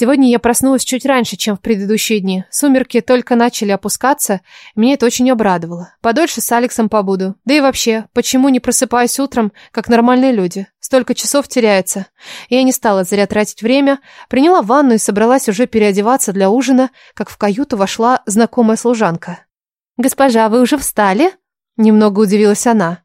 Сегодня я проснулась чуть раньше, чем в предыдущие дни. Сумерки только начали опускаться, меня это очень обрадовало. Подольше с Алексом побуду. Да и вообще, почему не просыпаюсь утром, как нормальные люди? Столько часов теряется. Я не стала зря тратить время, приняла ванну и собралась уже переодеваться для ужина, как в каюту вошла знакомая служанка. «Госпожа, вы уже встали?» Немного удивилась она.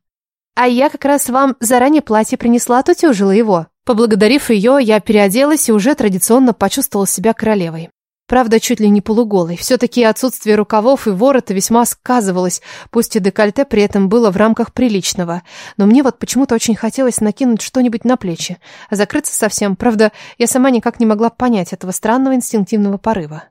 «А я как раз вам заранее платье принесла, отутюжила его». Поблагодарив ее, я переоделась и уже традиционно почувствовала себя королевой. Правда, чуть ли не полуголой. Все-таки отсутствие рукавов и ворота весьма сказывалось, пусть и декольте при этом было в рамках приличного. Но мне вот почему-то очень хотелось накинуть что-нибудь на плечи, а закрыться совсем. Правда, я сама никак не могла понять этого странного инстинктивного порыва.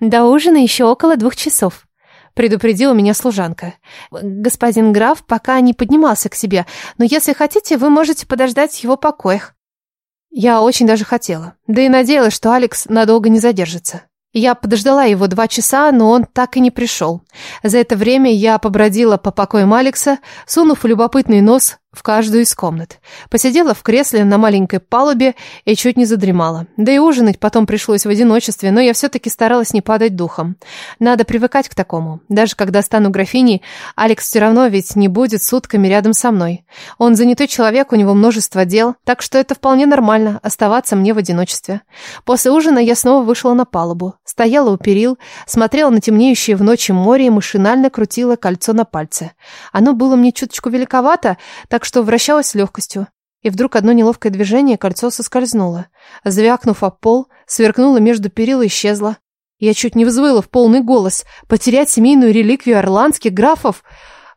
До ужина еще около двух часов предупредила меня служанка. Господин граф пока не поднимался к себе, но если хотите, вы можете подождать в его покоях. Я очень даже хотела, да и надеялась, что Алекс надолго не задержится. Я подождала его два часа, но он так и не пришел. За это время я побродила по покоям Алекса, сунув любопытный нос в каждую из комнат. Посидела в кресле на маленькой палубе и чуть не задремала. Да и ужинать потом пришлось в одиночестве, но я все-таки старалась не падать духом. Надо привыкать к такому. Даже когда стану графиней, Алекс все равно ведь не будет сутками рядом со мной. Он занятой человек, у него множество дел, так что это вполне нормально, оставаться мне в одиночестве. После ужина я снова вышла на палубу. Стояла у перил, смотрела на темнеющее в ночи море и машинально крутила кольцо на пальце. Оно было мне чуточку великовато, так что вращалась с легкостью. И вдруг одно неловкое движение, кольцо соскользнуло. Звякнув об пол, сверкнуло между перил и исчезло. Я чуть не взвыла в полный голос. Потерять семейную реликвию орландских графов?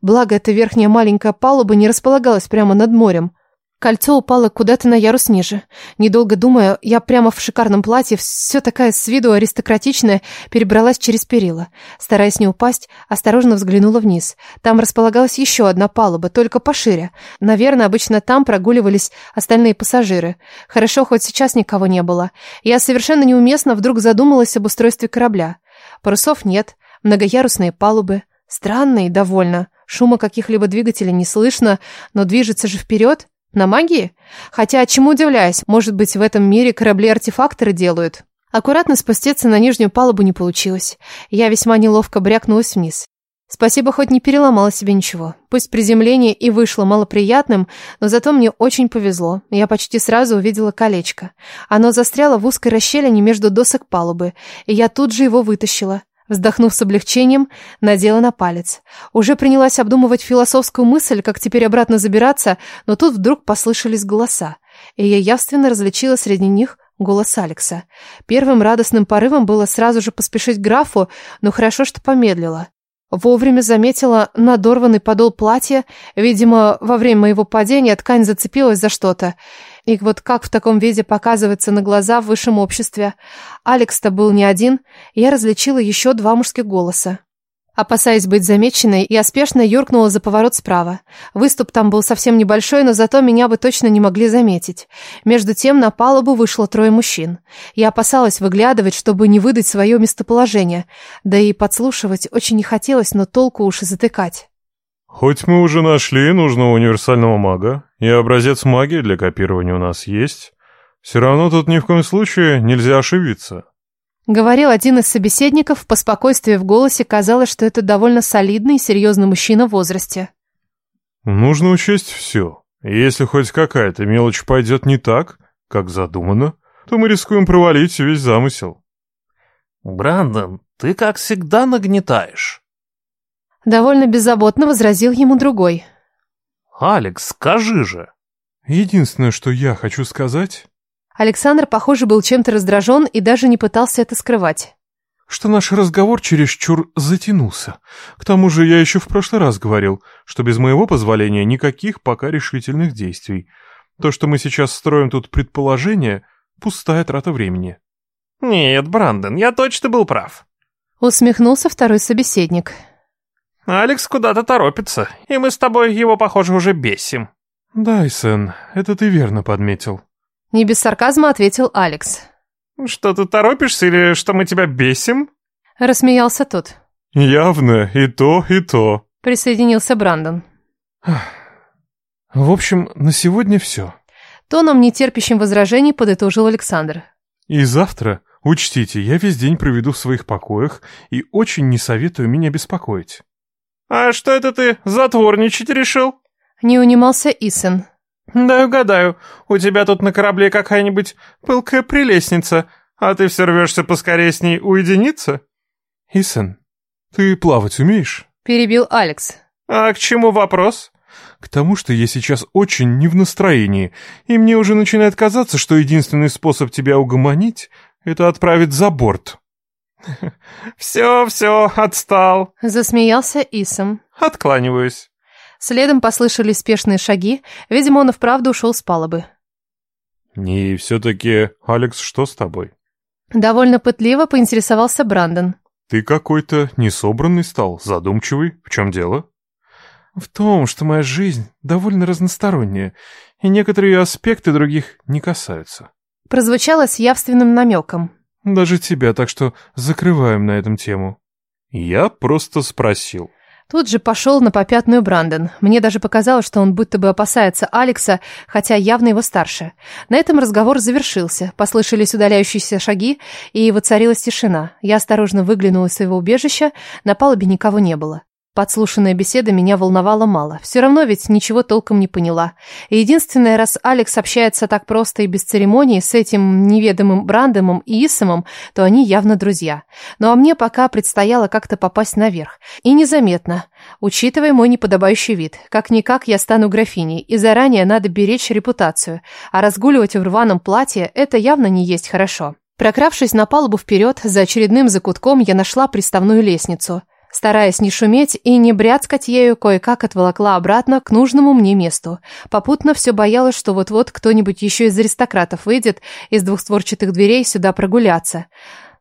Благо, эта верхняя маленькая палуба не располагалась прямо над морем. Кольцо упало куда-то на ярус ниже. Недолго думая, я прямо в шикарном платье, все такая с виду аристократичная, перебралась через перила. Стараясь не упасть, осторожно взглянула вниз. Там располагалась еще одна палуба, только пошире. Наверное, обычно там прогуливались остальные пассажиры. Хорошо, хоть сейчас никого не было. Я совершенно неуместно вдруг задумалась об устройстве корабля. Парусов нет, многоярусные палубы. Странно и довольно. Шума каких-либо двигателей не слышно, но движется же вперед. На магии? Хотя, чему удивляюсь, может быть, в этом мире корабли-артефакторы делают? Аккуратно спуститься на нижнюю палубу не получилось. Я весьма неловко брякнулась вниз. Спасибо, хоть не переломала себе ничего. Пусть приземление и вышло малоприятным, но зато мне очень повезло. Я почти сразу увидела колечко. Оно застряло в узкой расщелине между досок палубы, и я тут же его вытащила. Вздохнув с облегчением, надела на палец. Уже принялась обдумывать философскую мысль, как теперь обратно забираться, но тут вдруг послышались голоса, и я явственно различила среди них голос Алекса. Первым радостным порывом было сразу же поспешить к графу, но хорошо, что помедлила. Вовремя заметила надорванный подол платья. Видимо, во время моего падения ткань зацепилась за что-то. И вот как в таком виде показывается на глаза в высшем обществе. Алекс-то был не один, я различила еще два мужских голоса. Опасаясь быть замеченной, я спешно юркнула за поворот справа. Выступ там был совсем небольшой, но зато меня бы точно не могли заметить. Между тем на палубу вышло трое мужчин. Я опасалась выглядывать, чтобы не выдать свое местоположение. Да и подслушивать очень не хотелось, но толку уж и затыкать. Хоть мы уже нашли нужного универсального мага, и образец магии для копирования у нас есть, все равно тут ни в коем случае нельзя ошибиться. Говорил один из собеседников, по спокойствию в голосе казалось, что это довольно солидный и серьезный мужчина в возрасте. Нужно учесть все. Если хоть какая-то мелочь пойдет не так, как задумано, то мы рискуем провалить весь замысел. Брандон, ты как всегда нагнетаешь. Довольно беззаботно возразил ему другой. Алекс, скажи же. Единственное, что я хочу сказать, Александр, похоже, был чем-то раздражен и даже не пытался это скрывать. Что наш разговор чересчур затянулся. К тому же я еще в прошлый раз говорил, что без моего позволения никаких пока решительных действий. То, что мы сейчас строим тут предположение, пустая трата времени. Нет, Брандон, я точно был прав. Усмехнулся второй собеседник. Алекс куда-то торопится, и мы с тобой его, похоже, уже бесим. Да, Сэн, это ты верно подметил. Не без сарказма ответил Алекс. Что ты торопишься или что мы тебя бесим? Рассмеялся тот. Явно и то, и то. Присоединился Брандон. В общем, на сегодня все. Тоном, нетерпящим возражений, подытожил Александр. И завтра Учтите, я весь день проведу в своих покоях и очень не советую меня беспокоить. А что это ты затворничать решил? Не унимался Исэн. Да угадаю, у тебя тут на корабле какая-нибудь пылкая прелестница, а ты все рвешься поскорее с ней уединиться? Исэн, ты плавать умеешь? Перебил Алекс. А к чему вопрос? К тому, что я сейчас очень не в настроении, и мне уже начинает казаться, что единственный способ тебя угомонить — это отправить за борт. «Все, все, отстал», — засмеялся Исом. «Откланиваюсь». Следом послышались спешные шаги, видимо, он и вправду ушел с палубы. «И все-таки, Алекс, что с тобой?» Довольно пытливо поинтересовался Брандон. «Ты какой-то несобранный стал, задумчивый. В чем дело?» «В том, что моя жизнь довольно разносторонняя, и некоторые ее аспекты других не касаются». Прозвучало с явственным намеком. Даже тебя, так что закрываем на этом тему. Я просто спросил. Тут же пошел на попятную Брандон. Мне даже показалось, что он будто бы опасается Алекса, хотя явно его старше. На этом разговор завершился. Послышались удаляющиеся шаги, и воцарилась тишина. Я осторожно выглянула из своего убежища. На палубе никого не было. Подслушанная беседа меня волновала мало. Все равно ведь ничего толком не поняла. И единственное, раз Алекс общается так просто и без церемоний с этим неведомым Брандомом и Исомом, то они явно друзья. Ну а мне пока предстояло как-то попасть наверх. И незаметно, учитывая мой неподобающий вид. Как-никак я стану графиней, и заранее надо беречь репутацию. А разгуливать в рваном платье – это явно не есть хорошо. Прокравшись на палубу вперед, за очередным закутком я нашла приставную лестницу – Стараясь не шуметь и не бряцкать ею, кое-как отволокла обратно к нужному мне месту. Попутно все боялась, что вот-вот кто-нибудь еще из аристократов выйдет из двухстворчатых дверей сюда прогуляться.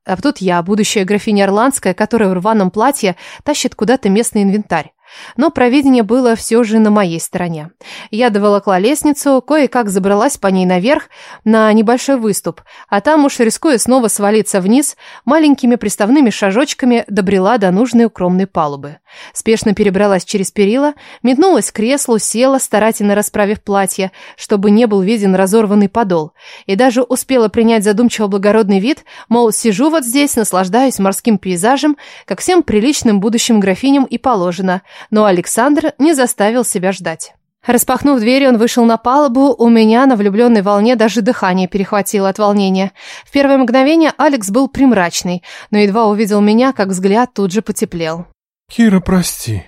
А тут я, будущая графиня Орландская, которая в рваном платье тащит куда-то местный инвентарь. Но провидение было все же на моей стороне. Я доволокла лестницу, кое-как забралась по ней наверх на небольшой выступ, а там уж рискуя снова свалиться вниз, маленькими приставными шажочками добрела до нужной укромной палубы. Спешно перебралась через перила, метнулась к креслу, села, старательно расправив платье, чтобы не был виден разорванный подол, и даже успела принять задумчиво благородный вид, мол, сижу вот здесь, наслаждаюсь морским пейзажем, как всем приличным будущим графиням и положено – но Александр не заставил себя ждать. Распахнув дверь, он вышел на палубу. У меня на влюбленной волне даже дыхание перехватило от волнения. В первое мгновение Алекс был примрачный, но едва увидел меня, как взгляд тут же потеплел. «Кира, прости».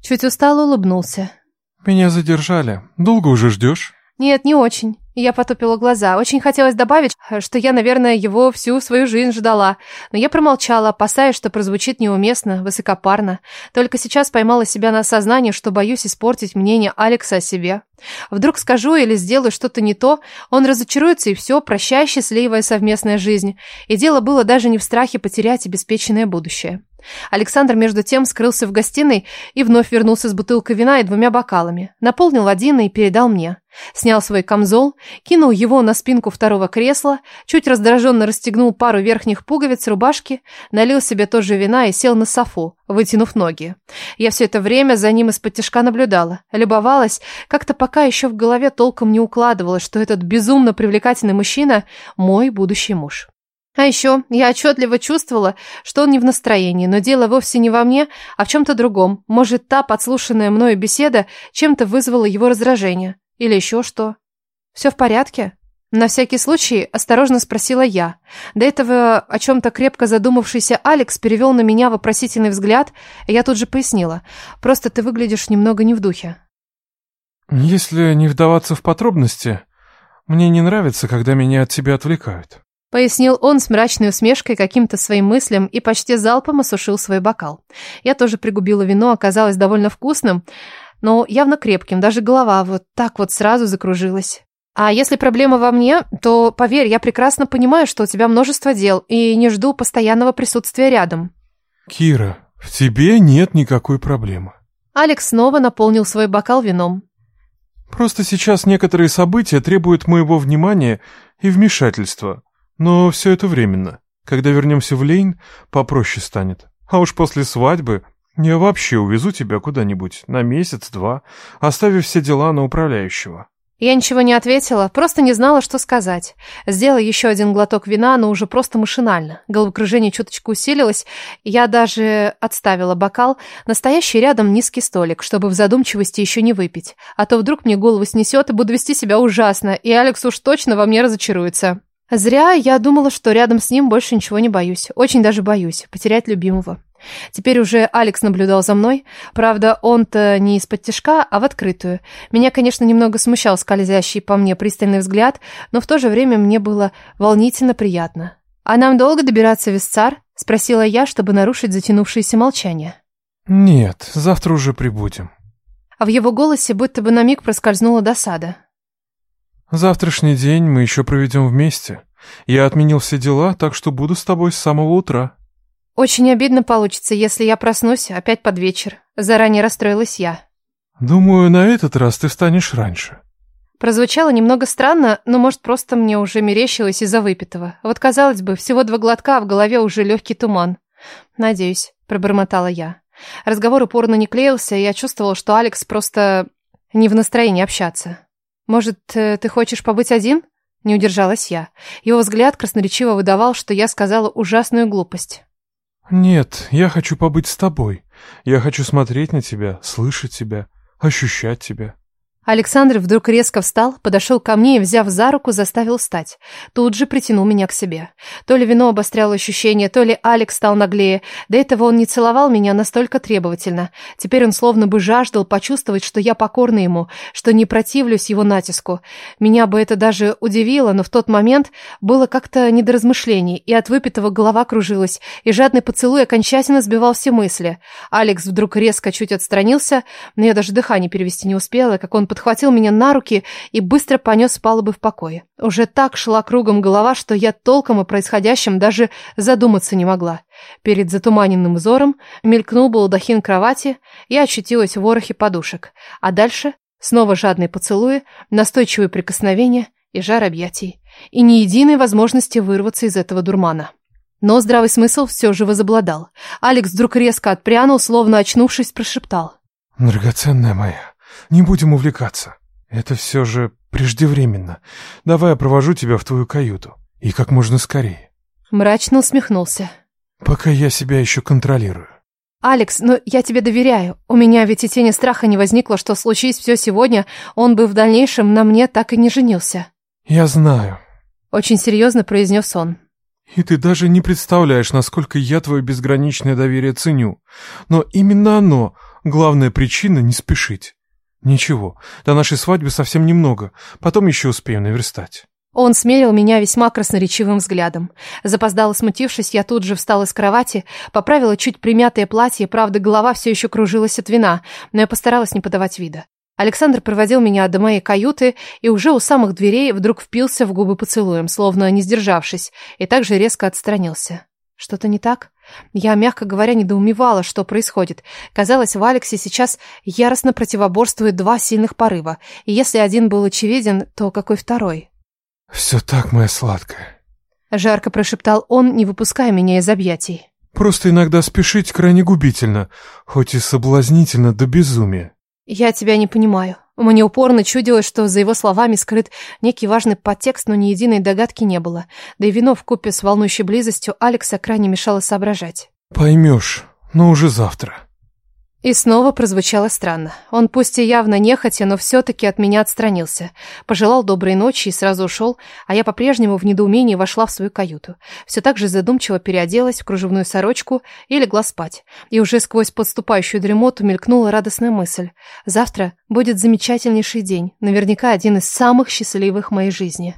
Чуть устало улыбнулся. «Меня задержали. Долго уже ждешь?» «Нет, не очень». Я потупила глаза. Очень хотелось добавить, что я, наверное, его всю свою жизнь ждала. Но я промолчала, опасаясь, что прозвучит неуместно, высокопарно. Только сейчас поймала себя на осознании, что боюсь испортить мнение Алекса о себе. Вдруг скажу или сделаю что-то не то, он разочаруется и все, прощай, счастливая совместная жизнь. И дело было даже не в страхе потерять обеспеченное будущее. Александр, между тем, скрылся в гостиной и вновь вернулся с бутылкой вина и двумя бокалами. Наполнил один и передал мне. Снял свой камзол, кинул его на спинку второго кресла, чуть раздраженно расстегнул пару верхних пуговиц рубашки, налил себе тоже вина и сел на софу, вытянув ноги. Я все это время за ним из-под тяжка наблюдала, любовалась, как-то пока еще в голове толком не укладывалось, что этот безумно привлекательный мужчина – мой будущий муж. А еще я отчетливо чувствовала, что он не в настроении, но дело вовсе не во мне, а в чем-то другом. Может, та подслушанная мною беседа чем-то вызвала его раздражение. Или еще что. Все в порядке? На всякий случай осторожно спросила я. До этого о чем-то крепко задумавшийся Алекс перевел на меня вопросительный взгляд, и я тут же пояснила. Просто ты выглядишь немного не в духе. Если не вдаваться в подробности, мне не нравится, когда меня от тебя отвлекают. Пояснил он с мрачной усмешкой каким-то своим мыслям и почти залпом осушил свой бокал. Я тоже пригубила вино, оказалось довольно вкусным, но явно крепким, даже голова вот так вот сразу закружилась. А если проблема во мне, то, поверь, я прекрасно понимаю, что у тебя множество дел, и не жду постоянного присутствия рядом. Кира, в тебе нет никакой проблемы. Алекс снова наполнил свой бокал вином. Просто сейчас некоторые события требуют моего внимания и вмешательства. Но все это временно. Когда вернемся в Лейн, попроще станет. А уж после свадьбы я вообще увезу тебя куда-нибудь на месяц-два, оставив все дела на управляющего. Я ничего не ответила, просто не знала, что сказать. Сделала еще один глоток вина, но уже просто машинально. Головокружение чуточку усилилось, я даже отставила бокал, настоящий рядом низкий столик, чтобы в задумчивости еще не выпить. А то вдруг мне голову снесет и буду вести себя ужасно, и Алекс уж точно во мне разочаруется. Зря я думала, что рядом с ним больше ничего не боюсь. Очень даже боюсь потерять любимого. Теперь уже Алекс наблюдал за мной. Правда, он-то не из-под тяжка, а в открытую. Меня, конечно, немного смущал скользящий по мне пристальный взгляд, но в то же время мне было волнительно приятно. «А нам долго добираться в Висцар?» — спросила я, чтобы нарушить затянувшееся молчание. «Нет, завтра уже прибудем». А в его голосе будто бы на миг проскользнула досада. «Завтрашний день мы еще проведем вместе. Я отменил все дела, так что буду с тобой с самого утра». Очень обидно получится, если я проснусь опять под вечер. Заранее расстроилась я. Думаю, на этот раз ты встанешь раньше. Прозвучало немного странно, но, может, просто мне уже мерещилось из-за выпитого. Вот, казалось бы, всего два глотка, а в голове уже легкий туман. Надеюсь, пробормотала я. Разговор упорно не клеился, и я чувствовала, что Алекс просто не в настроении общаться. Может, э, ты хочешь побыть один? Не удержалась я. Его взгляд красноречиво выдавал, что я сказала ужасную глупость. «Нет, я хочу побыть с тобой. Я хочу смотреть на тебя, слышать тебя, ощущать тебя». Александр вдруг резко встал, подошел ко мне и, взяв за руку, заставил встать. Тут же притянул меня к себе. То ли вино обостряло ощущение, то ли Алекс стал наглее. До этого он не целовал меня настолько требовательно. Теперь он словно бы жаждал почувствовать, что я покорна ему, что не противлюсь его натиску. Меня бы это даже удивило, но в тот момент было как-то не до размышлений, и от выпитого голова кружилась, и жадный поцелуй окончательно сбивал все мысли. Алекс вдруг резко чуть отстранился, но я даже дыхание перевести не успела, как он подхватил меня на руки и быстро понес с палубы в покое. Уже так шла кругом голова, что я толком о происходящем даже задуматься не могла. Перед затуманенным взором мелькнул балдахин кровати и очутилась в ворохе подушек. А дальше снова жадные поцелуи, настойчивые прикосновения и жар объятий. И ни единой возможности вырваться из этого дурмана. Но здравый смысл все же возобладал. Алекс вдруг резко отпрянул, словно очнувшись, прошептал. «Драгоценная моя, не будем увлекаться. Это все же преждевременно. Давай я провожу тебя в твою каюту. И как можно скорее. Мрачно усмехнулся. Пока я себя еще контролирую. «Алекс, ну я тебе доверяю. У меня ведь и тени страха не возникло, что случись все сегодня, он бы в дальнейшем на мне так и не женился». «Я знаю», — очень серьезно произнес он. «И ты даже не представляешь, насколько я твое безграничное доверие ценю. Но именно оно — главная причина не спешить. Ничего, до нашей свадьбы совсем немного, потом еще успею наверстать. Он смерил меня весьма красноречивым взглядом. Запоздало смутившись, я тут же встала с кровати, поправила чуть примятое платье, правда, голова все еще кружилась от вина, но я постаралась не подавать вида. Александр проводил меня до моей каюты и уже у самых дверей вдруг впился в губы поцелуем, словно не сдержавшись, и также резко отстранился. Что-то не так? Я, мягко говоря, недоумевала, что происходит. Казалось, в Алексе сейчас яростно противоборствуют два сильных порыва, и если один был очевиден, то какой второй? «Все так, моя сладкая», — жарко прошептал он, не выпуская меня из объятий. «Просто иногда спешить крайне губительно, хоть и соблазнительно до безумия». «Я тебя не понимаю», мне упорно чудилось, что за его словами скрыт некий важный подтекст, но ни единой догадки не было. Да и вино в купе с волнующей близостью Алекса крайне мешало соображать. «Поймешь, но уже завтра». И снова прозвучало странно. Он пусть и явно нехотя, но все-таки от меня отстранился. Пожелал доброй ночи и сразу ушел, а я по-прежнему в недоумении вошла в свою каюту. Все так же задумчиво переоделась в кружевную сорочку и легла спать. И уже сквозь подступающую дремоту мелькнула радостная мысль. Завтра будет замечательнейший день, наверняка один из самых счастливых в моей жизни.